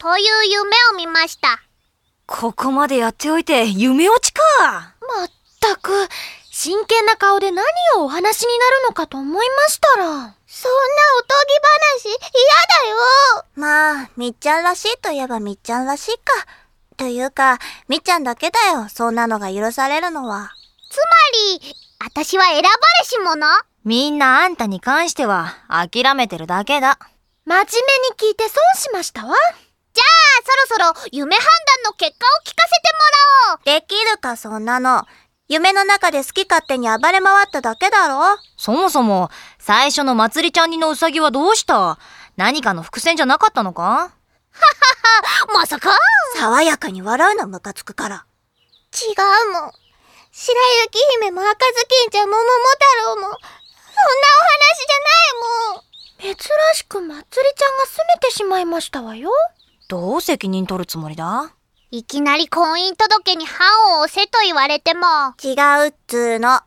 そういう夢を見ました。ここまでやっておいて夢落ちかまったく、真剣な顔で何をお話になるのかと思いましたら。そんなおとぎ話、嫌だよまあ、みっちゃんらしいといえばみっちゃんらしいか。というか、みっちゃんだけだよ、そんなのが許されるのは。つまり、私は選ばれし者？みんなあんたに関しては諦めてるだけだ。真面目に聞いて損しましたわ。じゃあ、そろそろ夢判断の結果を聞かせてもらおうできるか、そんなの。夢の中で好き勝手に暴れ回っただけだろそもそも、最初のまつりちゃんにのうさぎはどうした？何かの伏線じゃなかったのか？まさか爽やかに笑うのムカつくから。違うもん。白雪姫も赤ずきんちゃんも桃太郎も、そんなお話じゃないもん。珍しくまつりちゃんが拗ねてしまいましたわよ。どう責任取るつもりだ？いきなり婚姻届に判を押せと言われても、違うっつーの。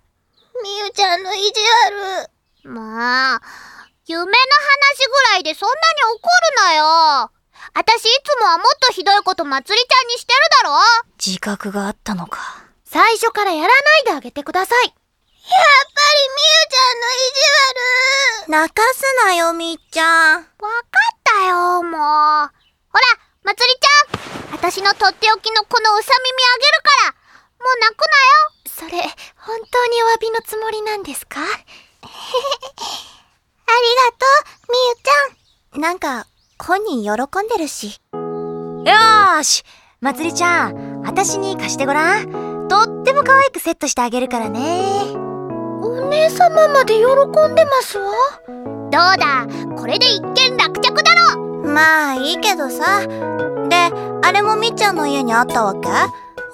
みゆちゃんの意地悪。まあ、夢の話ぐらいでそんなに怒るなよ。あたしいつもはもっとひどいことまつりちゃんにしてるだろ自覚があったのか。最初からやらないであげてください。やっぱりみゆちゃんの意地悪。泣かすなよ、みっちゃん。わかったよ、もう。ほら、まつりちゃん。あたしのとっておきのこのうさ耳あげるから。もう泣くなよ。それ、本当にお詫びのつもりなんですか？ありがとう、みゆちゃん。なんか、本人喜んでるし。よーしまつりちゃん、あたしに貸してごらん。とっても可愛くセットしてあげるからね。お姉様まで喜んでますわ。どうだ、これで一件落着だろ。まあ、いいけどさ。で、あれもみっちゃんの家にあったわけ？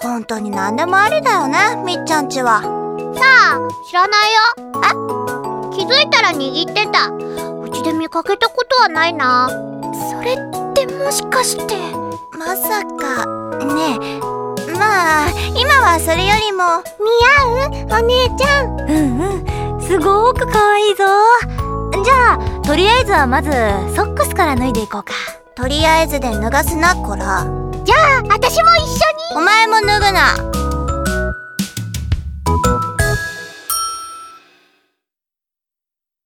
本当に何でもありだよね、みっちゃんちは。さあ、知らないよ。あ気づいたら握ってた。うちで見かけたことはないな。それってもしかして。まさか、ねえ。まあ、今はそれよりも、似合うお姉ちゃん。うんうん。すごーく可愛いぞ。じゃあ、とりあえずはまず、ソックスから脱いでいこうか。とりあえずで脱がすな、こら。じゃあ、私も一緒に。お前も脱ぐな。